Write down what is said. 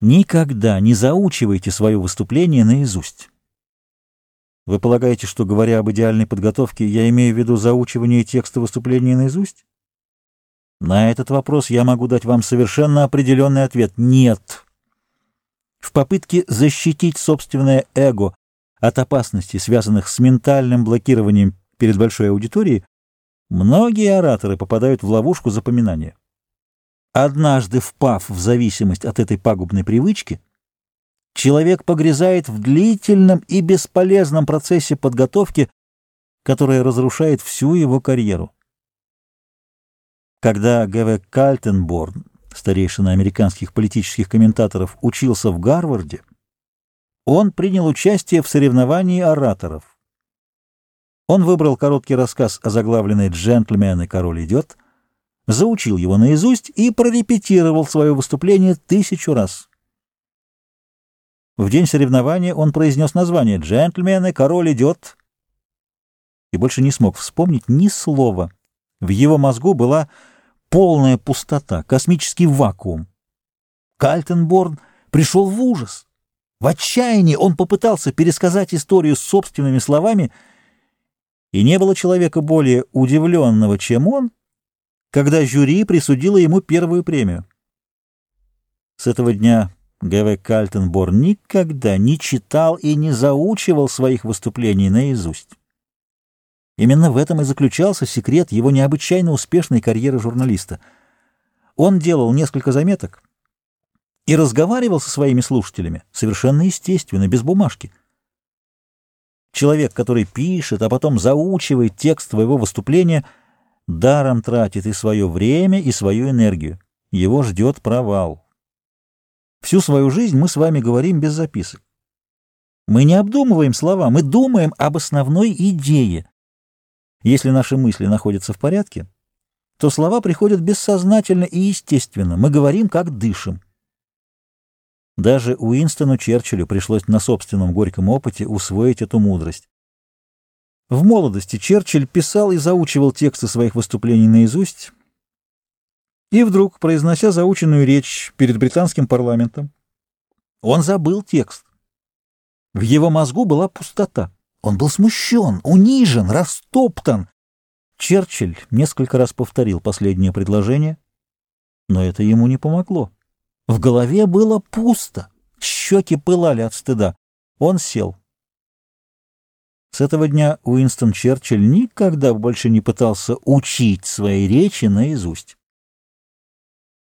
Никогда не заучивайте свое выступление наизусть. Вы полагаете, что, говоря об идеальной подготовке, я имею в виду заучивание текста выступления наизусть? На этот вопрос я могу дать вам совершенно определенный ответ – нет. В попытке защитить собственное эго от опасностей, связанных с ментальным блокированием перед большой аудиторией, многие ораторы попадают в ловушку запоминания. Однажды впав в зависимость от этой пагубной привычки, человек погрязает в длительном и бесполезном процессе подготовки, которая разрушает всю его карьеру. Когда Г.В. Кальтенборн, старейшина американских политических комментаторов, учился в Гарварде, он принял участие в соревновании ораторов. Он выбрал короткий рассказ, озаглавленный «Джентльмен и король идет», заучил его наизусть и прорепетировал свое выступление тысячу раз. В день соревнования он произнес название «Джентльмены, король идет» и больше не смог вспомнить ни слова. В его мозгу была полная пустота, космический вакуум. Кальтенборн пришел в ужас. В отчаянии он попытался пересказать историю собственными словами, и не было человека более удивленного, чем он, когда жюри присудило ему первую премию. С этого дня Г.В. Кальтенборн никогда не читал и не заучивал своих выступлений наизусть. Именно в этом и заключался секрет его необычайно успешной карьеры журналиста. Он делал несколько заметок и разговаривал со своими слушателями совершенно естественно, без бумажки. Человек, который пишет, а потом заучивает текст своего выступления — даром тратит и свое время, и свою энергию. Его ждет провал. Всю свою жизнь мы с вами говорим без записок. Мы не обдумываем слова, мы думаем об основной идее. Если наши мысли находятся в порядке, то слова приходят бессознательно и естественно. Мы говорим, как дышим. Даже Уинстону Черчиллю пришлось на собственном горьком опыте усвоить эту мудрость. В молодости Черчилль писал и заучивал тексты своих выступлений наизусть, и вдруг, произнося заученную речь перед британским парламентом, он забыл текст. В его мозгу была пустота. Он был смущен, унижен, растоптан. Черчилль несколько раз повторил последнее предложение, но это ему не помогло. В голове было пусто, щеки пылали от стыда. Он сел. С этого дня Уинстон Черчилль никогда больше не пытался учить свои речи наизусть.